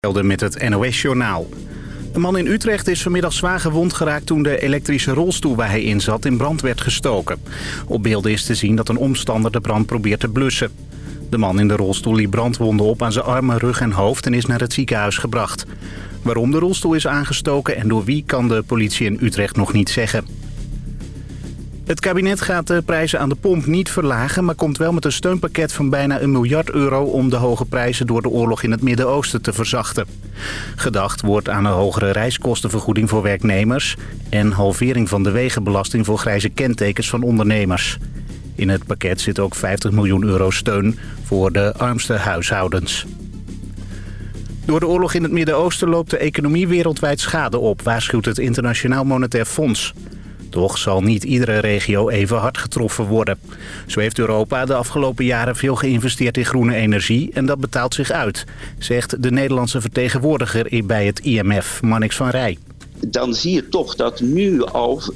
met het NOS-journaal. Een man in Utrecht is vanmiddag zwaar gewond geraakt toen de elektrische rolstoel waar hij in zat in brand werd gestoken. Op beelden is te zien dat een omstander de brand probeert te blussen. De man in de rolstoel liep brandwonden op aan zijn armen, rug en hoofd en is naar het ziekenhuis gebracht. Waarom de rolstoel is aangestoken en door wie kan de politie in Utrecht nog niet zeggen. Het kabinet gaat de prijzen aan de pomp niet verlagen... maar komt wel met een steunpakket van bijna een miljard euro... om de hoge prijzen door de oorlog in het Midden-Oosten te verzachten. Gedacht wordt aan een hogere reiskostenvergoeding voor werknemers... en halvering van de wegenbelasting voor grijze kentekens van ondernemers. In het pakket zit ook 50 miljoen euro steun voor de armste huishoudens. Door de oorlog in het Midden-Oosten loopt de economie wereldwijd schade op... waarschuwt het Internationaal Monetair Fonds... Toch zal niet iedere regio even hard getroffen worden. Zo heeft Europa de afgelopen jaren veel geïnvesteerd in groene energie en dat betaalt zich uit, zegt de Nederlandse vertegenwoordiger bij het IMF, Mannix van Rij dan zie je toch dat nu al 55%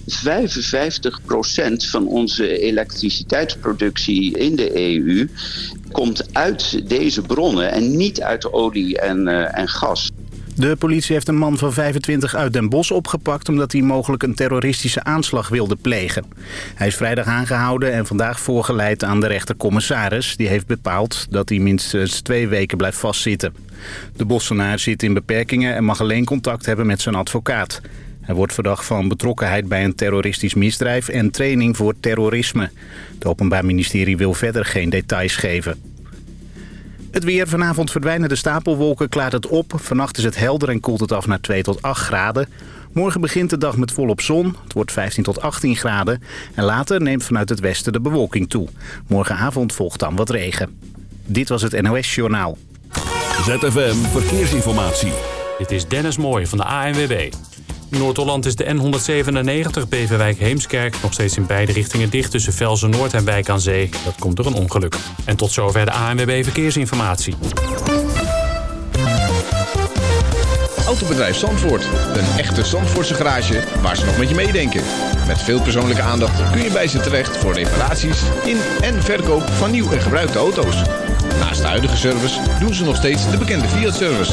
van onze elektriciteitsproductie in de EU komt uit deze bronnen en niet uit olie en, uh, en gas. De politie heeft een man van 25 uit Den Bosch opgepakt... omdat hij mogelijk een terroristische aanslag wilde plegen. Hij is vrijdag aangehouden en vandaag voorgeleid aan de rechtercommissaris. Die heeft bepaald dat hij minstens twee weken blijft vastzitten. De Bossenaar zit in beperkingen en mag alleen contact hebben met zijn advocaat. Hij wordt verdacht van betrokkenheid bij een terroristisch misdrijf... en training voor terrorisme. Het Openbaar Ministerie wil verder geen details geven. Het weer. Vanavond verdwijnen de stapelwolken, klaart het op. Vannacht is het helder en koelt het af naar 2 tot 8 graden. Morgen begint de dag met volop zon. Het wordt 15 tot 18 graden. En later neemt vanuit het westen de bewolking toe. Morgenavond volgt dan wat regen. Dit was het NOS Journaal. ZFM Verkeersinformatie. Dit is Dennis Mooij van de ANWB. Noord-Holland is de N197 Beverwijk-Heemskerk nog steeds in beide richtingen dicht tussen Velzen Noord en Wijk aan Zee. Dat komt door een ongeluk. En tot zover de ANWB Verkeersinformatie. Autobedrijf Zandvoort. Een echte Zandvoortse garage waar ze nog met je meedenken. Met veel persoonlijke aandacht kun je bij ze terecht voor reparaties in en verkoop van nieuw en gebruikte auto's. Naast de huidige service doen ze nog steeds de bekende Fiat-service.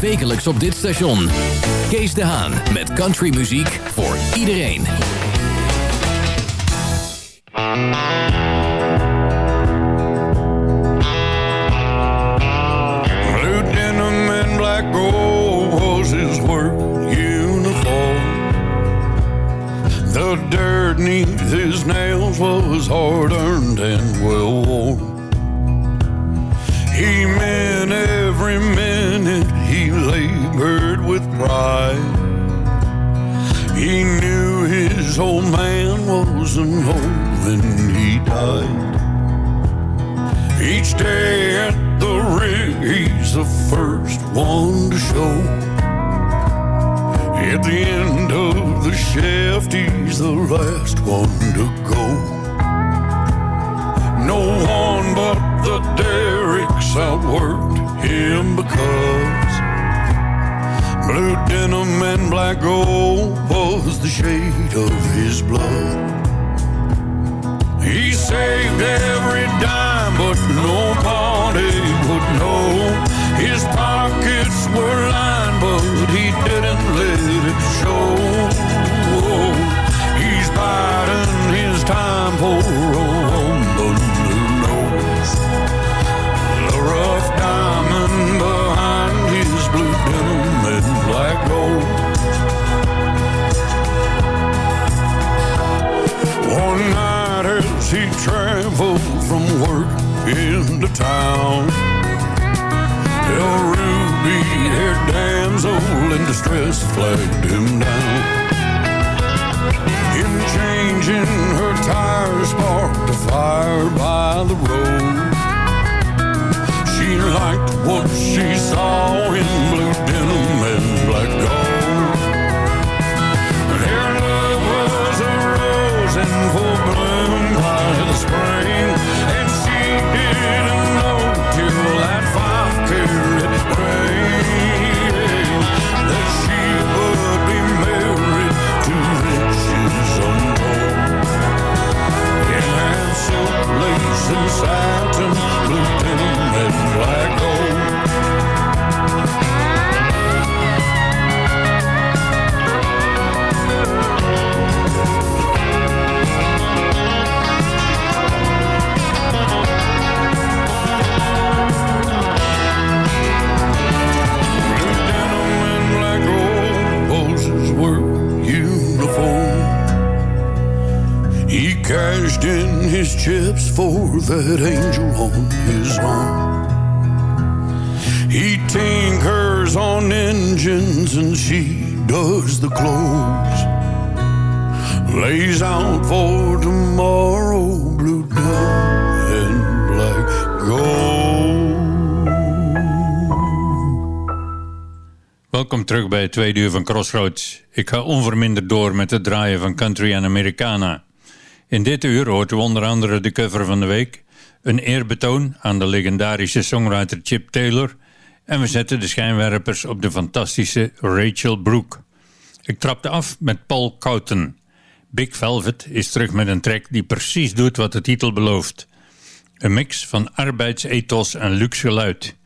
Wekelijks op dit station. Kees de Haan met countrymuziek voor iedereen. Blue denim and black gold was his work uniform. The dirt neath his nails was hard earned and well worn. Labored with pride. He knew his old man wasn't old when he died. Each day at the rig, he's the first one to show. At the end of the shaft, he's the last one to go. No one but the derricks outworked him because blue denim and black gold was the shade of his blood. He saved every dime, but nobody would know. His pockets were lined, but he didn't let it show. He's biding his time for night as he traveled from work into town, a ruby-haired damsel in distress flagged him down. Him changing her tires sparked a fire by the road. She liked what she saw in blue denim and black gold. and Saturn that angel on his arm. He tinkers on engines and she does the clothes. Lays out for tomorrow, blue down and black gold. Welkom terug bij het tweede uur van Crossroads. Ik ga onverminderd door met het draaien van country en Americana. In dit uur hoort u onder andere de cover van de week, een eerbetoon aan de legendarische songwriter Chip Taylor en we zetten de schijnwerpers op de fantastische Rachel Brooke. Ik trapte af met Paul Cowton. Big Velvet is terug met een track die precies doet wat de titel belooft. Een mix van arbeidsethos en luxe geluid.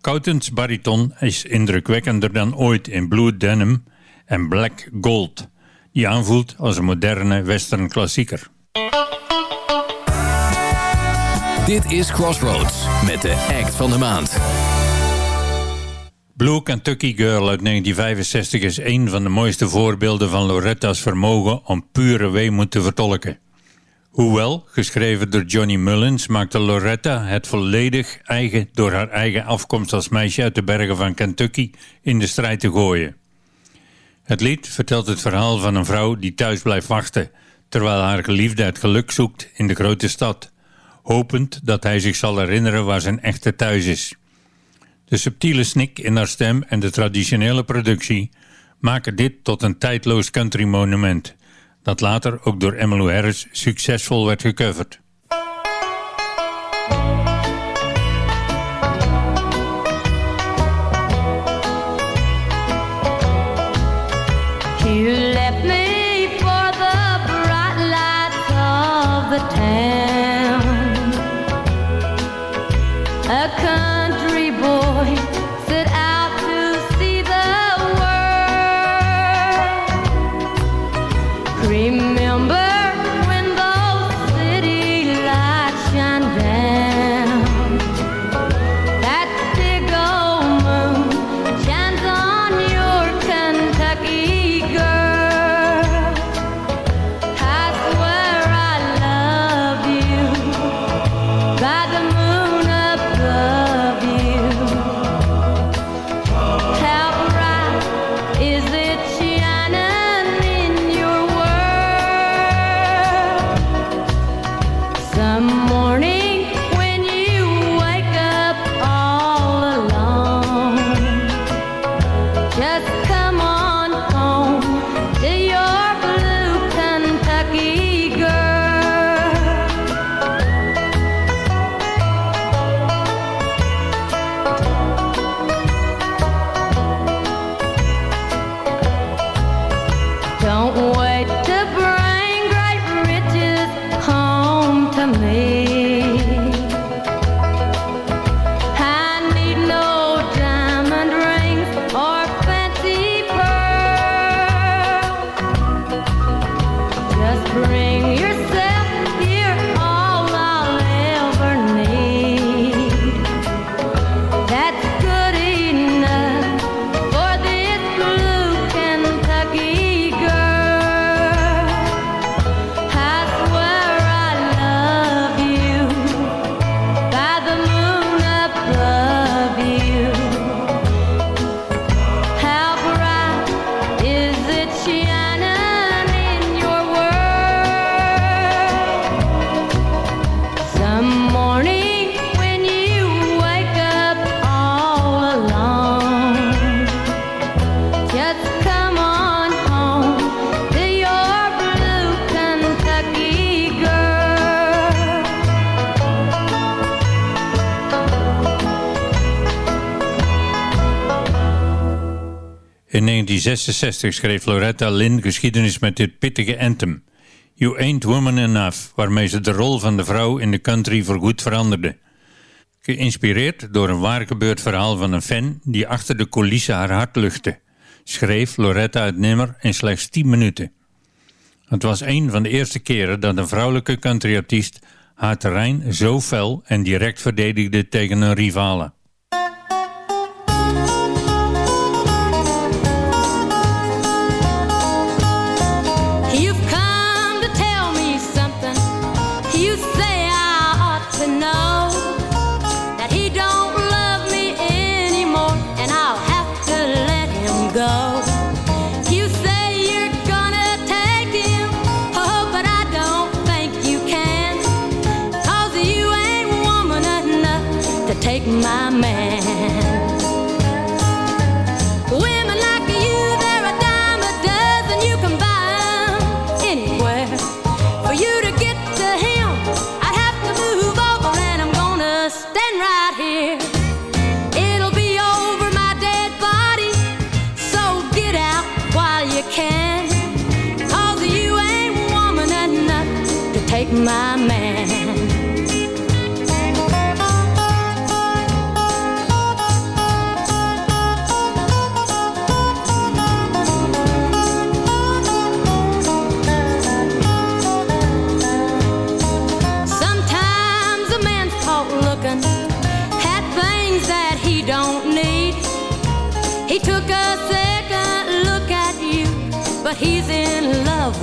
Coutons bariton is indrukwekkender dan ooit in Blue Denim en Black Gold, die aanvoelt als een moderne western klassieker. Dit is Crossroads met de act van de maand. Blue Kentucky Girl uit 1965 is een van de mooiste voorbeelden van Loretta's vermogen om pure weemoed te vertolken. Hoewel, geschreven door Johnny Mullins, maakte Loretta het volledig eigen door haar eigen afkomst als meisje uit de bergen van Kentucky in de strijd te gooien. Het lied vertelt het verhaal van een vrouw die thuis blijft wachten, terwijl haar geliefde het geluk zoekt in de grote stad, hopend dat hij zich zal herinneren waar zijn echte thuis is. De subtiele snik in haar stem en de traditionele productie maken dit tot een tijdloos country monument, dat later ook door Emmylou Harris succesvol werd gecoverd. 1966 schreef Loretta Lynn geschiedenis met dit pittige anthem. You Ain't Woman Enough, waarmee ze de rol van de vrouw in de country voorgoed veranderde. Geïnspireerd door een waar gebeurd verhaal van een fan die achter de coulissen haar hart luchtte, schreef Loretta het nummer in slechts 10 minuten. Het was een van de eerste keren dat een vrouwelijke countryartiest haar terrein zo fel en direct verdedigde tegen een rivale.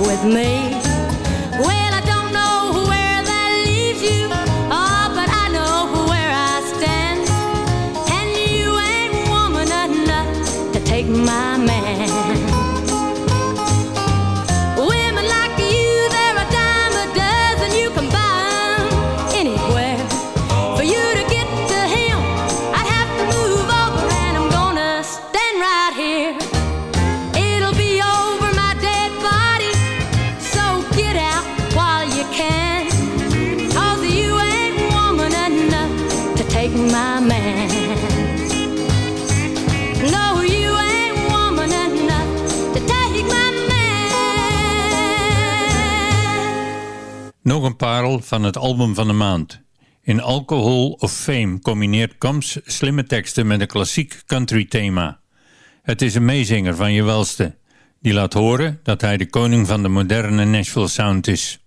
with me. parel van het album van de maand. In Alcohol of Fame combineert Combs slimme teksten met een klassiek country thema. Het is een meezinger van je welste, die laat horen dat hij de koning van de moderne Nashville Sound is.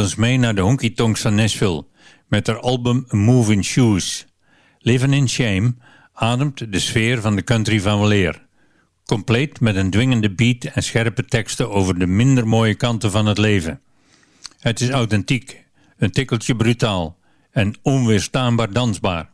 ons mee naar de honky tonks van Nashville met haar album Moving Shoes. Living in Shame ademt de sfeer van de country van weleer. Compleet met een dwingende beat en scherpe teksten over de minder mooie kanten van het leven. Het is authentiek, een tikkeltje brutaal en onweerstaanbaar dansbaar.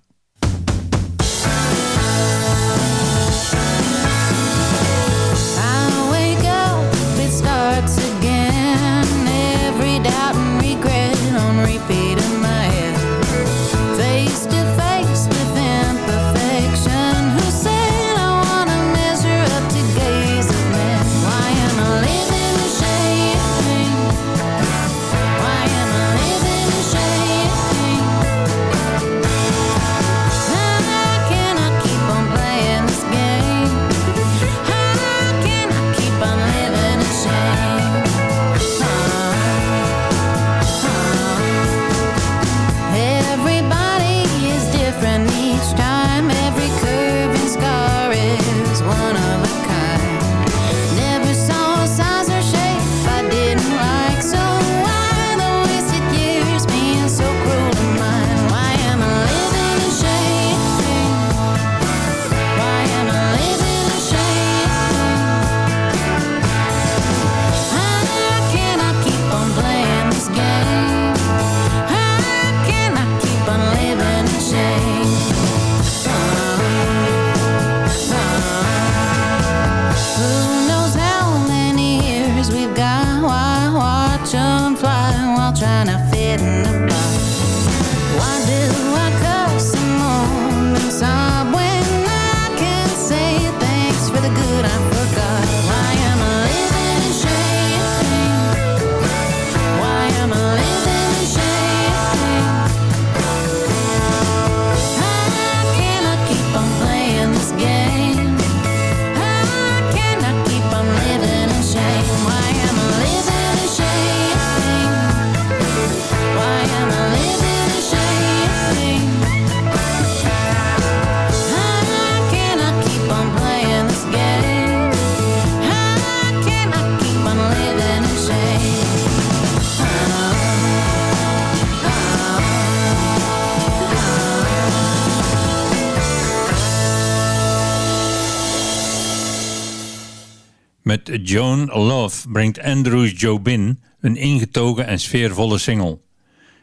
Joan Love brengt Andrews Jobin een ingetogen en sfeervolle single.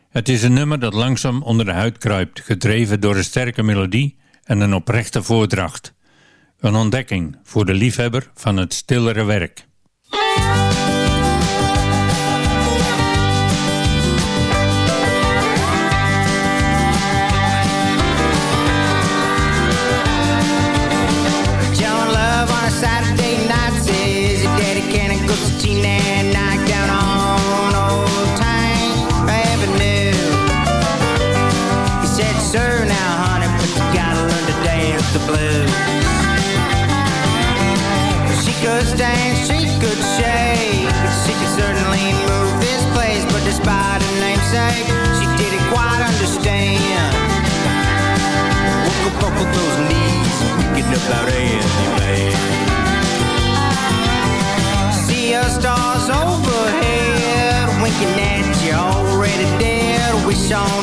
Het is een nummer dat langzaam onder de huid kruipt, gedreven door een sterke melodie en een oprechte voordracht. Een ontdekking voor de liefhebber van het stillere werk. say she didn't quite understand. Woke up off those knees, getting up out anyway. See our stars overhead, winking at you already dead. Wish on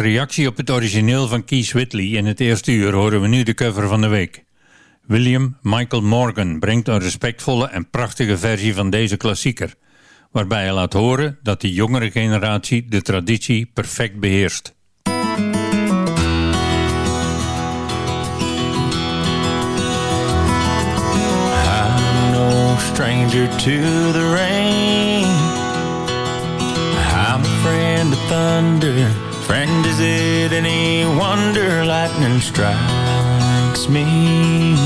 reactie op het origineel van Keith Whitley in het eerste uur horen we nu de cover van de week. William Michael Morgan brengt een respectvolle en prachtige versie van deze klassieker, waarbij hij laat horen dat de jongere generatie de traditie perfect beheerst. I'm no stranger to the rain. I'm a friend of thunder. Friend, is it any wonder lightning strikes me?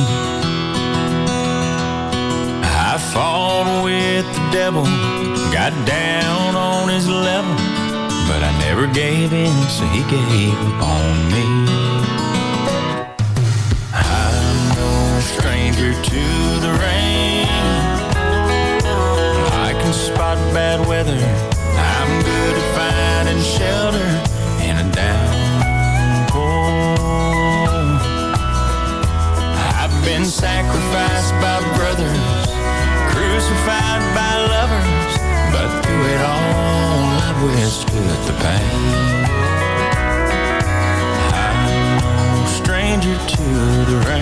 I fought with the devil, got down on his level, but I never gave in, so he gave up on me. I'm no stranger to the rain. I can spot bad weather. Been sacrificed by brothers, crucified by lovers, but through it all I've withstood the pain. I'm no stranger to the rain.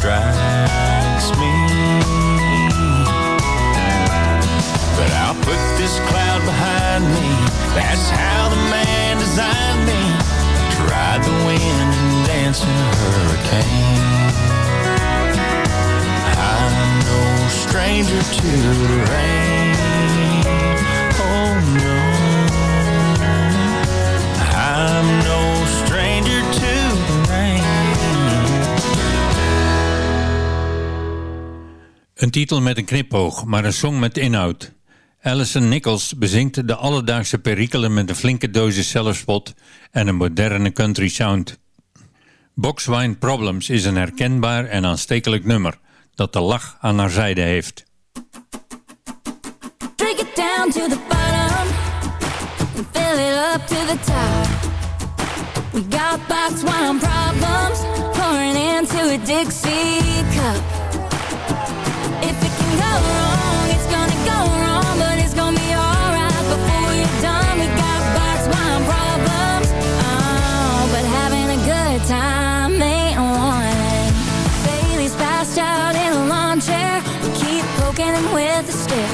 Strikes me? But I'll put this cloud behind me. That's how the man designed me to ride the wind and dance in a hurricane. I'm no stranger to the rain. Een titel met een knipoog, maar een song met inhoud. Alison Nichols bezingt de alledaagse perikelen met een flinke dosis zelfspot en een moderne country sound. Boxwine Problems is een herkenbaar en aanstekelijk nummer dat de lach aan haar zijde heeft. Drink it down to the bottom and fill it up to the top. We got box wine problems pouring into a Dixie cup. If it can go wrong, it's gonna go wrong, but it's gonna be alright before you're done. We got box wine problems, oh, but having a good time ain't one. Bailey's passed out in a lawn chair. We keep poking him with a stick.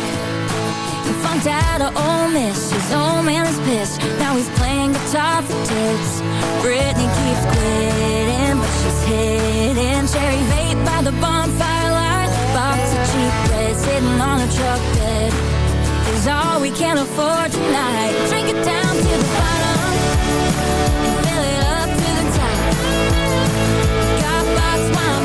He funked out of Ole Miss. His old man is pissed. Now he's playing guitar for tips. Brittany keeps quitting, but she's hidden. Cherry vape by the bonfire truck bed. Is all we can afford tonight. Drink it down to the bottom and fill it up to the top. Got box wine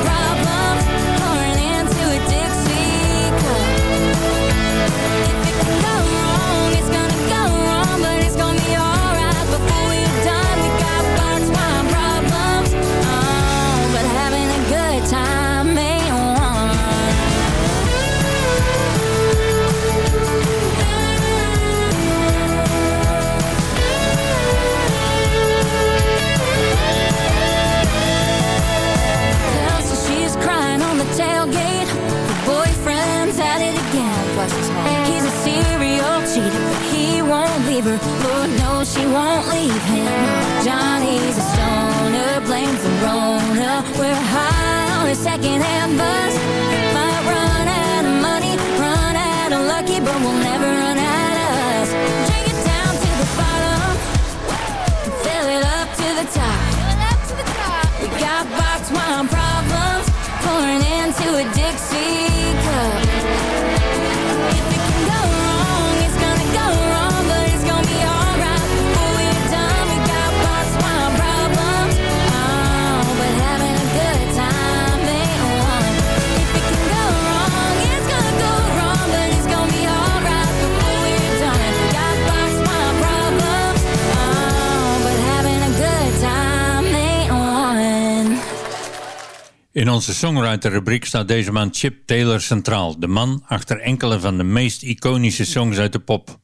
De songwriter-rubriek staat deze maand Chip Taylor centraal. De man achter enkele van de meest iconische songs uit de pop.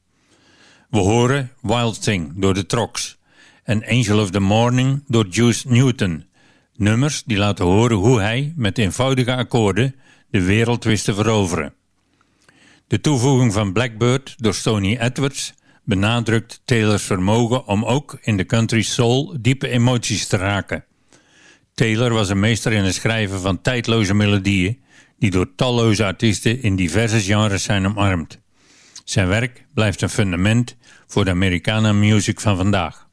We horen Wild Thing door de Trox en Angel of the Morning door Juice Newton. Nummers die laten horen hoe hij met eenvoudige akkoorden de wereld wist te veroveren. De toevoeging van Blackbird door Stony Edwards benadrukt Taylor's vermogen om ook in de country soul diepe emoties te raken. Taylor was een meester in het schrijven van tijdloze melodieën die door talloze artiesten in diverse genres zijn omarmd. Zijn werk blijft een fundament voor de Americana music van vandaag.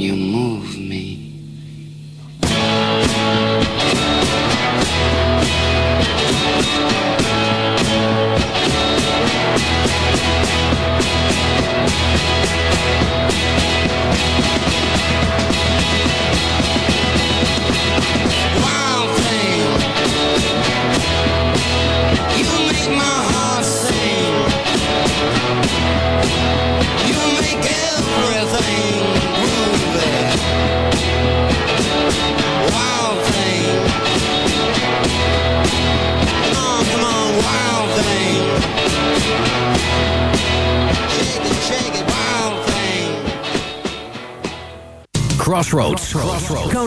You move me.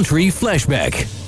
Country Flashback.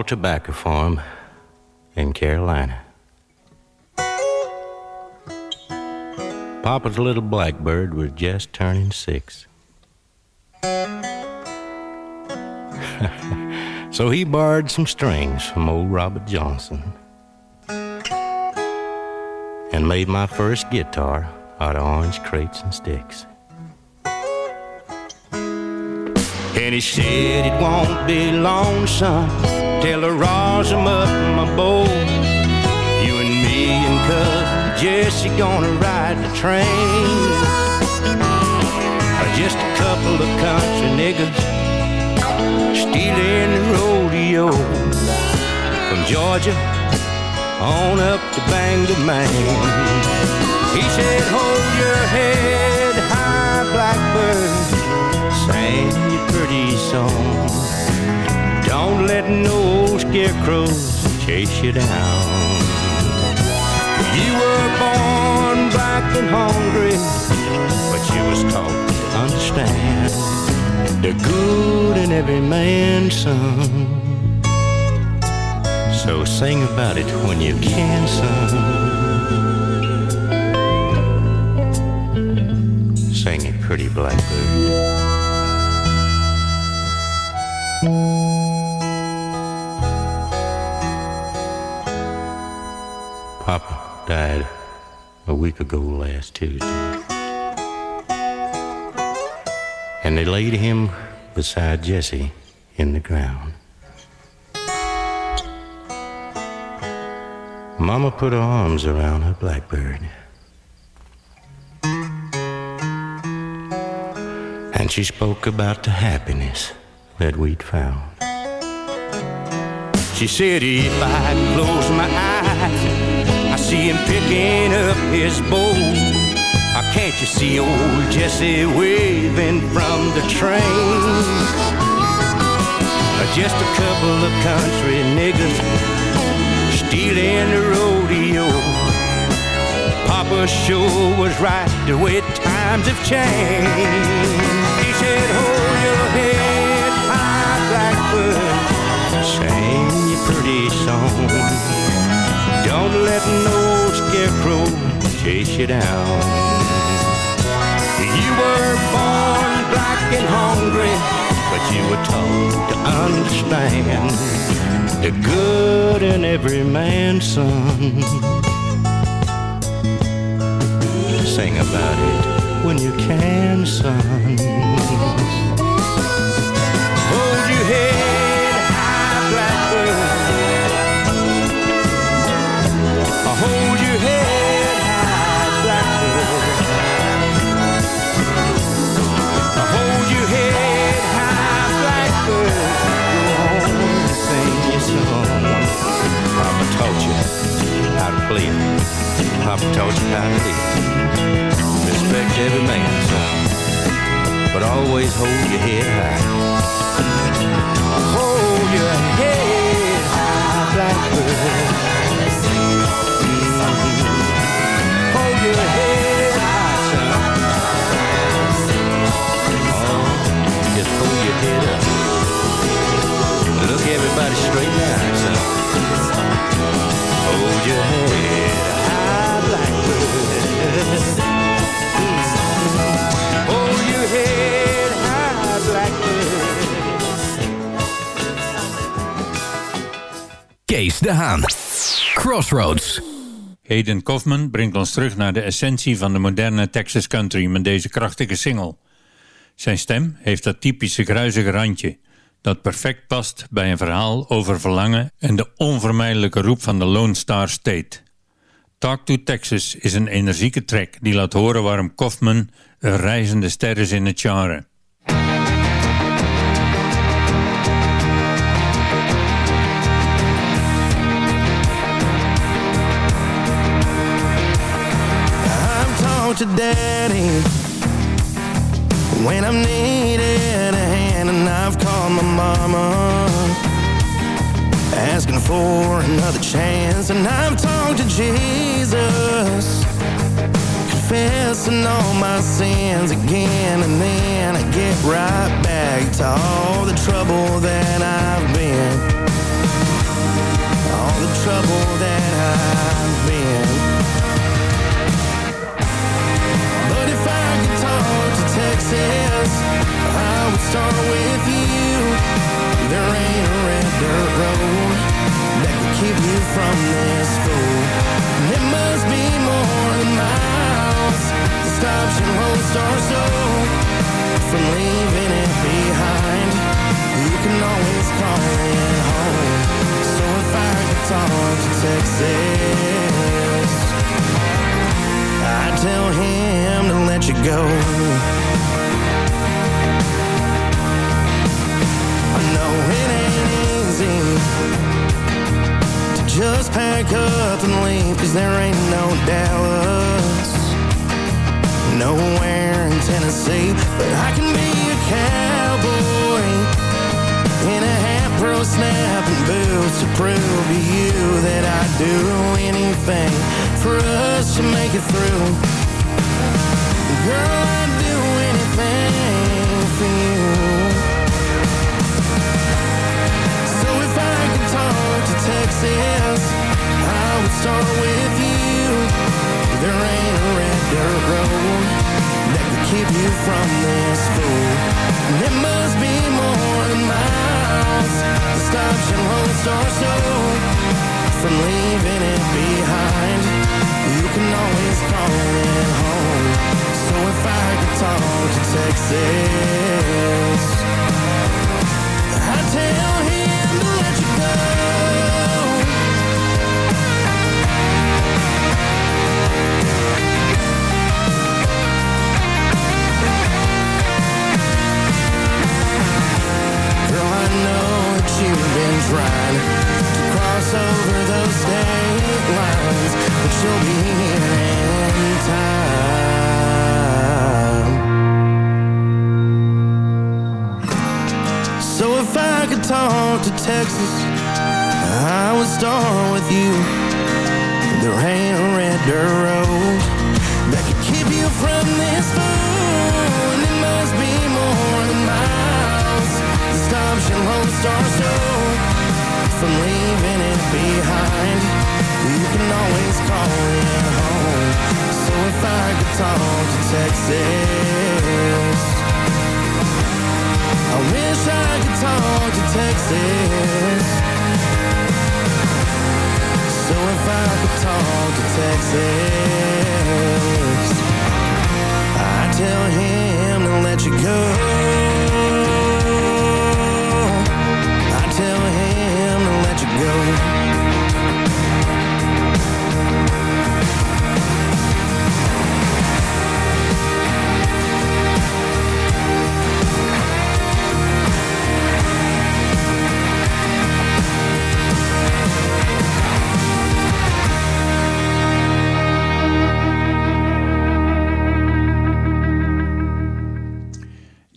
Small tobacco farm in Carolina. Papa's little blackbird was just turning six. so he borrowed some strings from old Robert Johnson and made my first guitar out of orange crates and sticks. And he said it won't be long, son, till I rouse him up my boat. You and me and cousin Jesse gonna ride the train. Just a couple of country niggas stealing the rodeo from Georgia on up to Bangor, Maine. He said, hold your head high, blackbird, sing your pretty song. Don't let no old scarecrows chase you down. You were born black and hungry, but you was taught to understand the good in every man's son. So sing about it when you can, son. Sing it, pretty blackbird. A week ago last Tuesday. And they laid him beside Jesse in the ground. Mama put her arms around her blackbird. And she spoke about the happiness that we'd found. She said, if I close my eyes, I see him picking up his bow. Oh, can't you see old Jesse waving from the train? Just a couple of country niggas stealing the rodeo. Papa sure was right the way times have changed. He said, hold your head high, Blackbird, sing your pretty song. Don't let no scarecrow chase you down. You were born black and hungry, but you were taught to understand the good in every man's son. Sing about it when you can, son. Hold your head high, blackbird. Hold your head. It. Papa taught you how to. Respect every man's son, but always hold your head high. Hold your head high, blackbird. Hold your head high, just hold your head up. Look everybody straight in the eyes. Hold your head high, blackbird. Hold your head high, blackbird. Kees de Haan. Crossroads. Hayden Kaufman brengt ons terug naar de essentie van de moderne Texas country met deze krachtige single. Zijn stem heeft dat typische gruizige randje, dat perfect past bij een verhaal over verlangen en de onvermijdelijke roep van de Lone Star State. Talk to Texas is een energieke track die laat horen waarom Kaufman een reizende ster is in het genre. To daddy when I'm needed and I've called my mama. Asking for another chance, and I've talked to Jesus. Confessing all my sins again, and then. I get right back to all the trouble that I've been, all the trouble that I've been. Texas, I would start with you. There ain't a red dirt road that can keep you from this fool. And it must be more than miles that stops your whole star soul from leaving it behind. You can always call it home. So if I could talk to Texas. I tell him to let you go. I know it ain't easy to just pack up and leave, cause there ain't no Dallas, nowhere in Tennessee. But I can be a cowboy in a hat, pearl snap, and boots to prove to you that I'd do anything for us to make it through. Girl, I'd do anything for you. So if I could talk to Texas,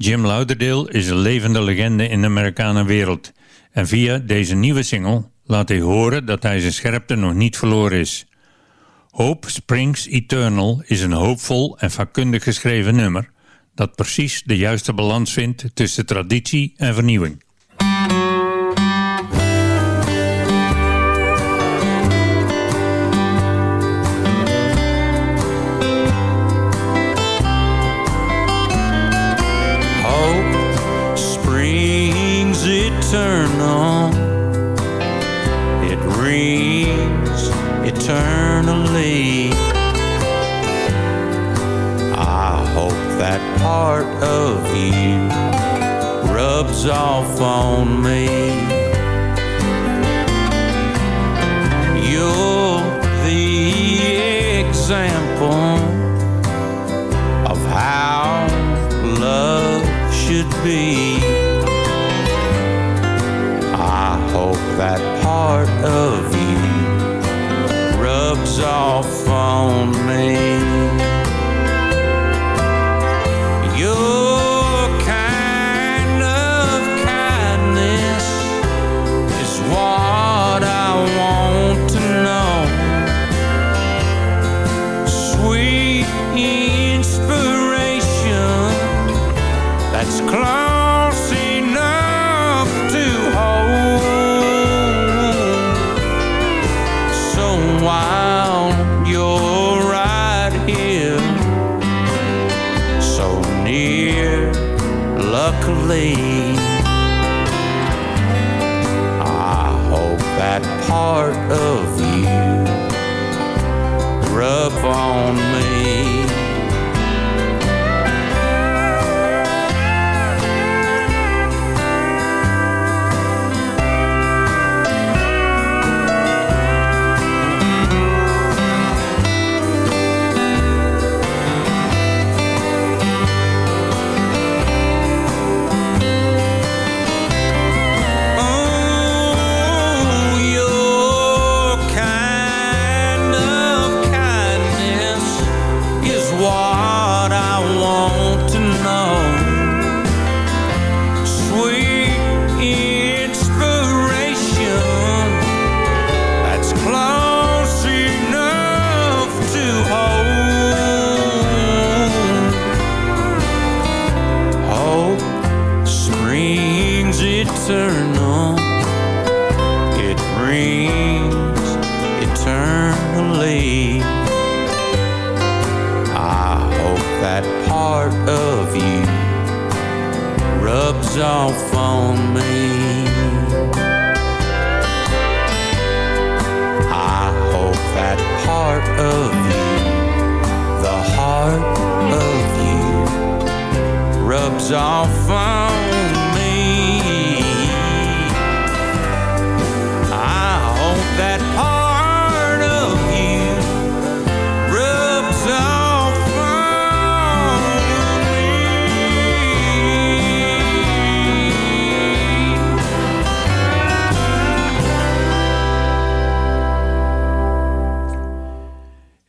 Jim Lauderdale is een levende legende in de Amerikanenwereld. En via deze nieuwe single laat hij horen dat hij zijn scherpte nog niet verloren is. Hope Springs Eternal is een hoopvol en vakkundig geschreven nummer dat precies de juiste balans vindt tussen traditie en vernieuwing. Part of you rubs off on me. You're the example of how love should be. I hope that part of you rubs off on me. Luckily, I hope that part of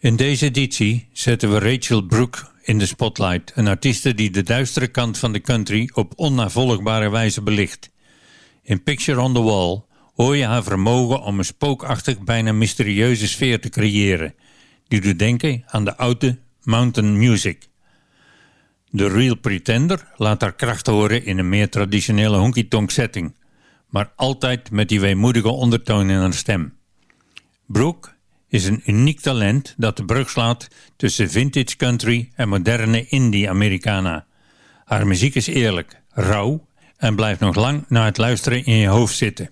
In deze editie zetten we Rachel Brooke in de spotlight. Een artieste die de duistere kant van de country op onnavolgbare wijze belicht. In Picture on the Wall hoor je haar vermogen om een spookachtig, bijna mysterieuze sfeer te creëren. Die doet denken aan de oude mountain music. De Real Pretender laat haar kracht horen in een meer traditionele honky-tonk setting. Maar altijd met die weemoedige ondertoon in haar stem. Brooke is een uniek talent dat de brug slaat tussen vintage country en moderne indie-Americana. Haar muziek is eerlijk, rauw en blijft nog lang na het luisteren in je hoofd zitten.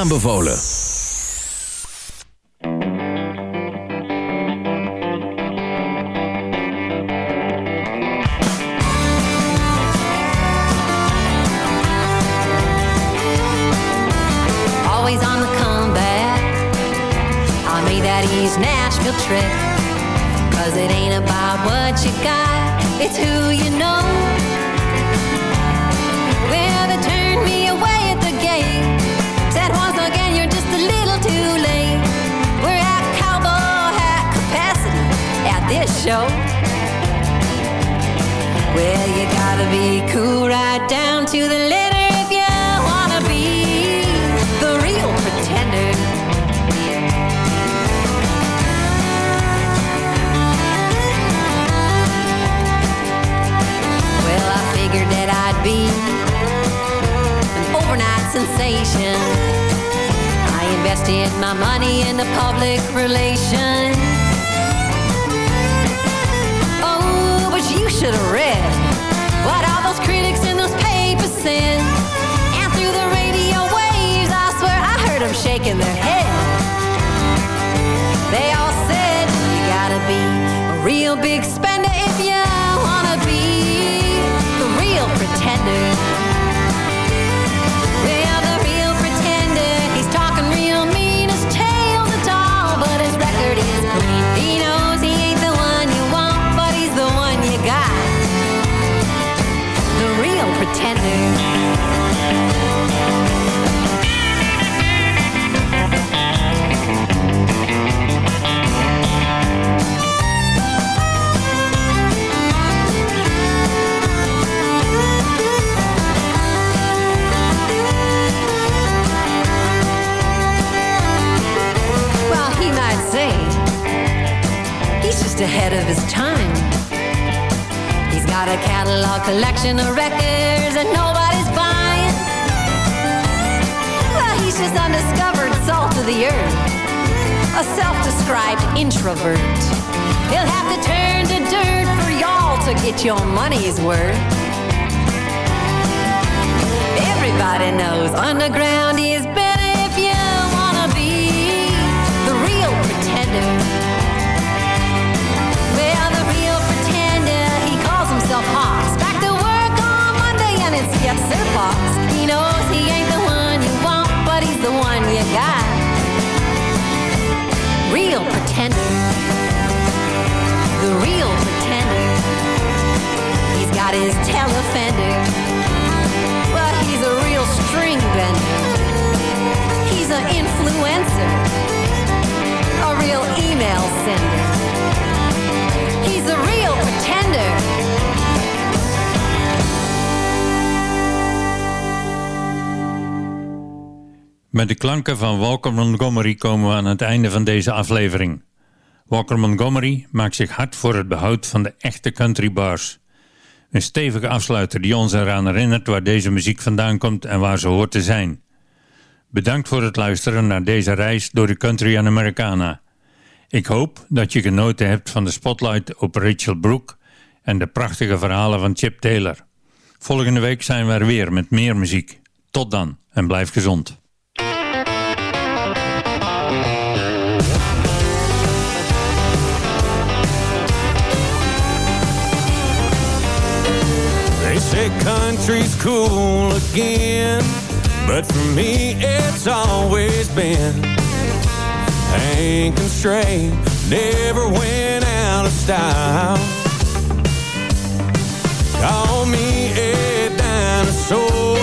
Aanbevolen. always on the comeback. I made that East Nashville trip. Cause it ain't about what you got, it's who you know. Show. Well, you gotta be cool right down to the letter if you wanna be the real pretender. Well, I figured that I'd be an overnight sensation. I invested my money in the public relations. Should have read what all those critics in those papers said. And through the radio waves, I swear I heard them shaking their head. They all said you gotta be a real big spender if you wanna be the real pretender. Ahead of his time. He's got a catalog collection of records that nobody's buying. Well, he's just undiscovered salt of the earth. a self-described introvert. He'll have to turn to dirt for y'all to get your money's worth. Everybody knows underground is Real pretender. The real pretender. He's got his telefender. But he's a real string bender. He's an influencer. A real email sender. Met de klanken van Walker Montgomery komen we aan het einde van deze aflevering. Walker Montgomery maakt zich hard voor het behoud van de echte country bars. Een stevige afsluiter die ons eraan herinnert waar deze muziek vandaan komt en waar ze hoort te zijn. Bedankt voor het luisteren naar deze reis door de country en Americana. Ik hoop dat je genoten hebt van de spotlight op Rachel Brooke en de prachtige verhalen van Chip Taylor. Volgende week zijn we er weer met meer muziek. Tot dan en blijf gezond. Country's cool again, but for me it's always been Hank and Strait, never went out of style. Call me a dinosaur,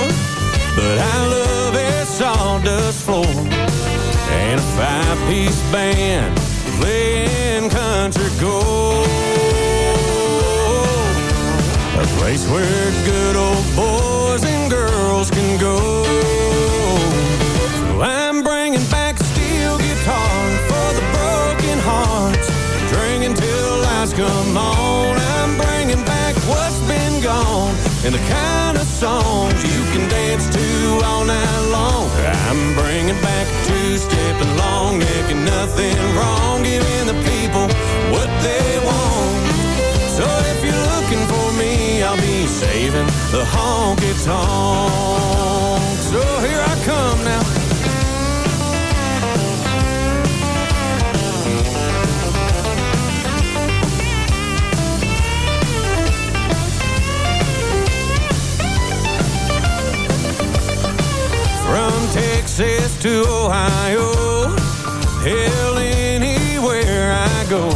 but I love a sawdust floor and a five-piece band where good old boys and girls can go. So I'm bringing back steel guitar for the broken hearts. Drinking till lights come on. I'm bringing back what's been gone and the kind of songs you can dance to all night long. I'm bringing back two-step and long neck nothing wrong. Giving the people what they saving the honky tonk. So here I come now. From Texas to Ohio, hell, anywhere I go.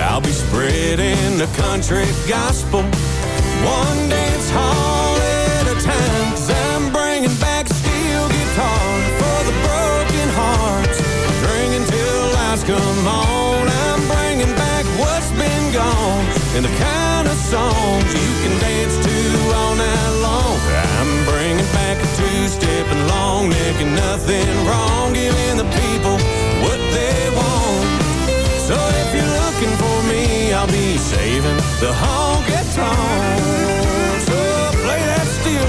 I'll be spreading the country gospel and bringin' back steel guitar for the broken hearts bringin' till last come home and bringin' back what's been gone in the kind of songs you can dance to all night long. I'm bringing back a two-step and and nothing wrong. Giving the people what they want. So if you're looking for I'll be saving the honky tonk. So play that steel,